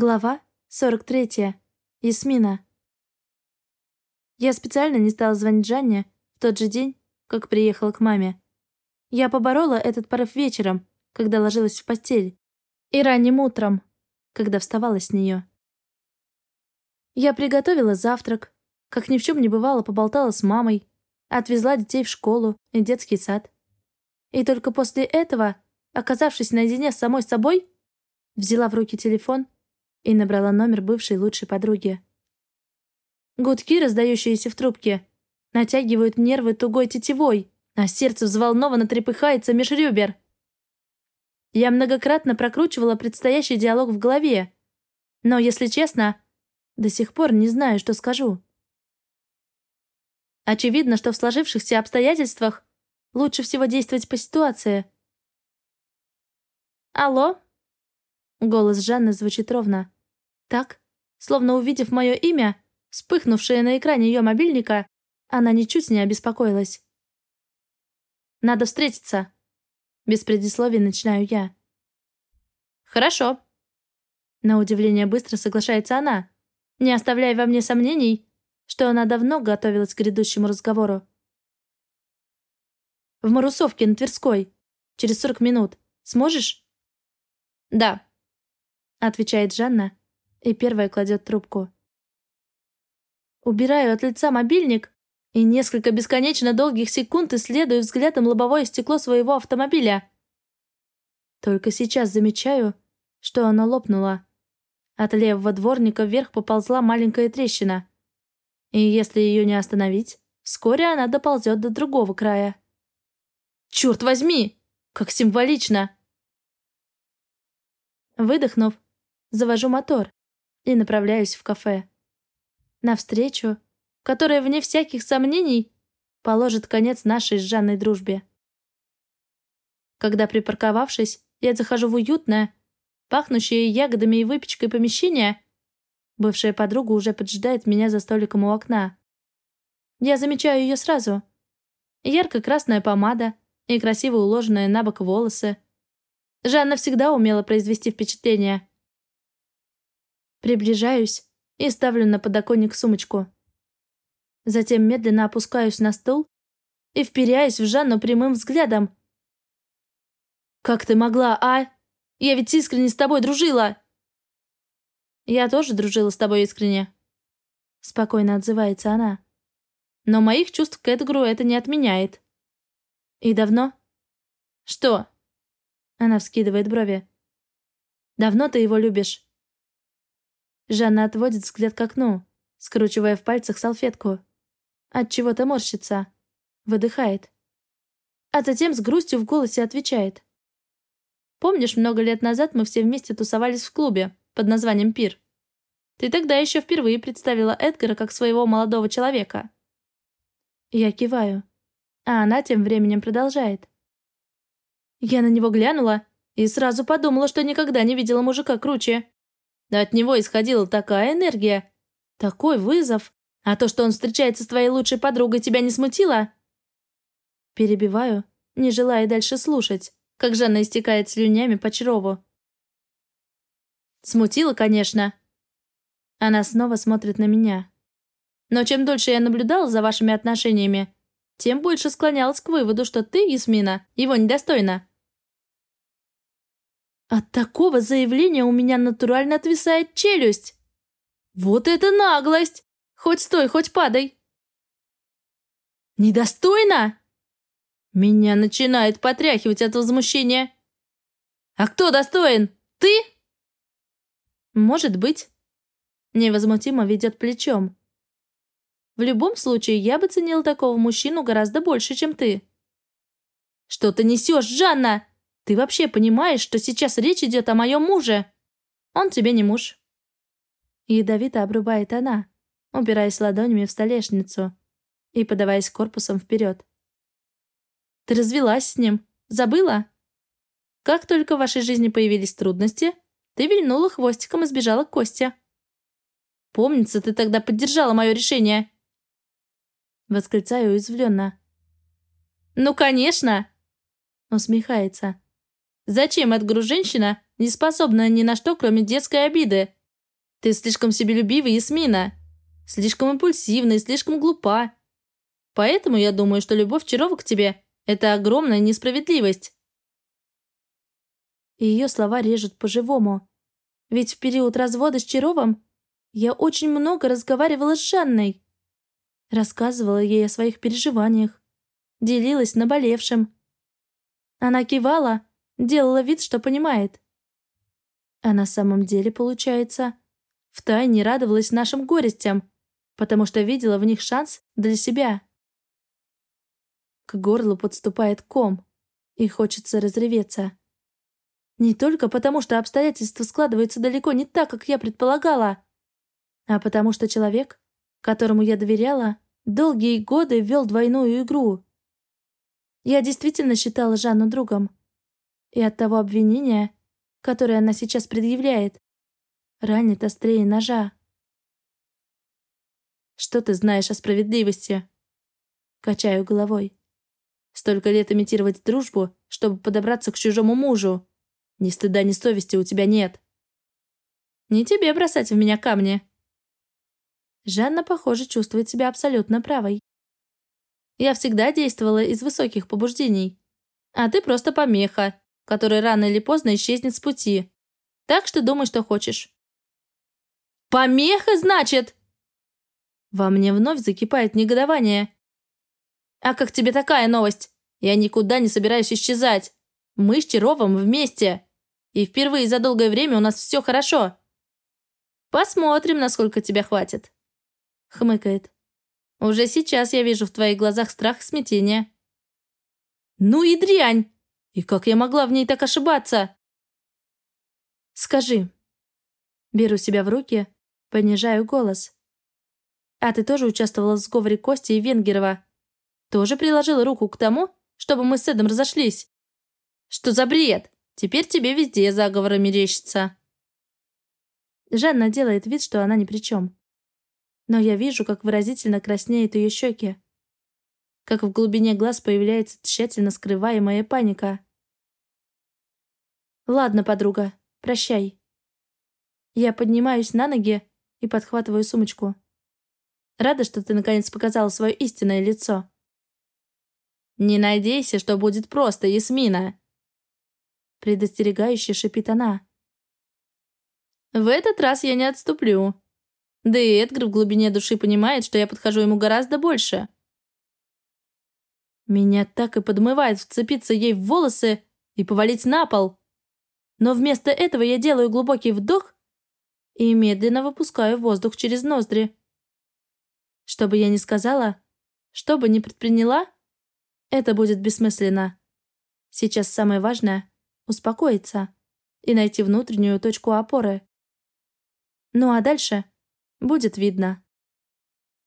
Глава 43. Ясмина. Я специально не стала звонить Жанне в тот же день, как приехала к маме. Я поборола этот порыв вечером, когда ложилась в постель, и ранним утром, когда вставала с нее. Я приготовила завтрак, как ни в чем не бывало, поболтала с мамой, отвезла детей в школу и детский сад. И только после этого, оказавшись наедине с самой собой, взяла в руки телефон и набрала номер бывшей лучшей подруги. Гудки, раздающиеся в трубке, натягивают нервы тугой тетивой, а сердце взволнованно трепыхается меж. Я многократно прокручивала предстоящий диалог в голове, но, если честно, до сих пор не знаю, что скажу. Очевидно, что в сложившихся обстоятельствах лучше всего действовать по ситуации. «Алло?» Голос Жанны звучит ровно. Так, словно увидев мое имя, вспыхнувшее на экране ее мобильника, она ничуть не обеспокоилась. «Надо встретиться!» Без предисловий начинаю я. «Хорошо!» На удивление быстро соглашается она, не оставляя во мне сомнений, что она давно готовилась к грядущему разговору. «В Марусовке на Тверской. Через сорок минут. Сможешь?» «Да», — отвечает Жанна, и первая кладет трубку. Убираю от лица мобильник и несколько бесконечно долгих секунд исследую взглядом лобовое стекло своего автомобиля. Только сейчас замечаю, что оно лопнуло. От левого дворника вверх поползла маленькая трещина. И если ее не остановить, вскоре она доползет до другого края. «Черт возьми! Как символично!» Выдохнув, завожу мотор и направляюсь в кафе. Навстречу, которая, вне всяких сомнений, положит конец нашей с Жанной дружбе. Когда, припарковавшись, я захожу в уютное, пахнущее ягодами и выпечкой помещение, бывшая подруга уже поджидает меня за столиком у окна. Я замечаю ее сразу. Ярко-красная помада и красиво уложенные на бок волосы. Жанна всегда умела произвести впечатление. Приближаюсь и ставлю на подоконник сумочку. Затем медленно опускаюсь на стул и вперяюсь в Жанну прямым взглядом. «Как ты могла, а? Я ведь искренне с тобой дружила!» «Я тоже дружила с тобой искренне», — спокойно отзывается она. «Но моих чувств к Эдгару это не отменяет». «И давно?» «Что?» Она вскидывает брови. «Давно ты его любишь?» Жанна отводит взгляд к окну, скручивая в пальцах салфетку. От чего-то морщится. Выдыхает. А затем с грустью в голосе отвечает. «Помнишь, много лет назад мы все вместе тусовались в клубе под названием «Пир»? Ты тогда еще впервые представила Эдгара как своего молодого человека». Я киваю, а она тем временем продолжает. Я на него глянула и сразу подумала, что никогда не видела мужика круче. От него исходила такая энергия, такой вызов. А то, что он встречается с твоей лучшей подругой, тебя не смутило? Перебиваю, не желая дальше слушать, как Жанна истекает слюнями по Чарову. Смутило, конечно. Она снова смотрит на меня. Но чем дольше я наблюдала за вашими отношениями, тем больше склонялась к выводу, что ты, Ясмина, его недостойна. От такого заявления у меня натурально отвисает челюсть. Вот это наглость! Хоть стой, хоть падай. Недостойно? Меня начинает потряхивать от возмущения. А кто достоин? Ты? Может быть. Невозмутимо ведет плечом. В любом случае, я бы ценил такого мужчину гораздо больше, чем ты. Что ты несешь, Жанна? Ты вообще понимаешь, что сейчас речь идет о моем муже? Он тебе не муж. Ядовито обрубает она, упираясь ладонями в столешницу и подаваясь корпусом вперед. Ты развелась с ним. Забыла? Как только в вашей жизни появились трудности, ты вильнула хвостиком и сбежала к Косте. Помнится, ты тогда поддержала мое решение. Восклицаю уязвленно. «Ну, конечно!» Усмехается. Зачем Эдгару женщина, не способная ни на что, кроме детской обиды? Ты слишком себелюбивый, Ясмина. Слишком импульсивна и слишком глупа. Поэтому я думаю, что любовь Чарова к тебе – это огромная несправедливость. Ее слова режут по-живому. Ведь в период развода с Чаровым я очень много разговаривала с Жанной. Рассказывала ей о своих переживаниях. Делилась наболевшим. Она кивала, делала вид, что понимает. А на самом деле, получается, втайне радовалась нашим горестям, потому что видела в них шанс для себя. К горлу подступает ком, и хочется разреветься. Не только потому, что обстоятельства складываются далеко не так, как я предполагала, а потому что человек, которому я доверяла, долгие годы вел двойную игру. Я действительно считала Жанну другом. И от того обвинения, которое она сейчас предъявляет, ранит острее ножа. «Что ты знаешь о справедливости?» Качаю головой. «Столько лет имитировать дружбу, чтобы подобраться к чужому мужу. Ни стыда, ни совести у тебя нет. Не тебе бросать в меня камни». Жанна, похоже, чувствует себя абсолютно правой. Я всегда действовала из высоких побуждений. А ты просто помеха, которая рано или поздно исчезнет с пути. Так что думай, что хочешь. «Помеха, значит?» Во мне вновь закипает негодование. «А как тебе такая новость? Я никуда не собираюсь исчезать. Мы с Чаровым вместе. И впервые за долгое время у нас все хорошо. Посмотрим, насколько тебя хватит». Хмыкает. «Уже сейчас я вижу в твоих глазах страх и смятение». «Ну и дрянь! И как я могла в ней так ошибаться?» «Скажи». Беру себя в руки, понижаю голос. А ты тоже участвовала в сговоре Кости и Венгерова? Тоже приложила руку к тому, чтобы мы с Эдом разошлись? Что за бред? Теперь тебе везде заговоры мерещится. Жанна делает вид, что она ни при чем. Но я вижу, как выразительно краснеют ее щеки. Как в глубине глаз появляется тщательно скрываемая паника. «Ладно, подруга, прощай». Я поднимаюсь на ноги и подхватываю сумочку. Рада, что ты наконец показала свое истинное лицо. Не надейся, что будет просто, Ясмина. Предостерегающе шипит она. В этот раз я не отступлю. Да и Эдгар в глубине души понимает, что я подхожу ему гораздо больше. Меня так и подмывает вцепиться ей в волосы и повалить на пол. Но вместо этого я делаю глубокий вдох и медленно выпускаю воздух через ноздри. Что бы я ни сказала, что бы ни предприняла, это будет бессмысленно. Сейчас самое важное — успокоиться и найти внутреннюю точку опоры. Ну а дальше будет видно.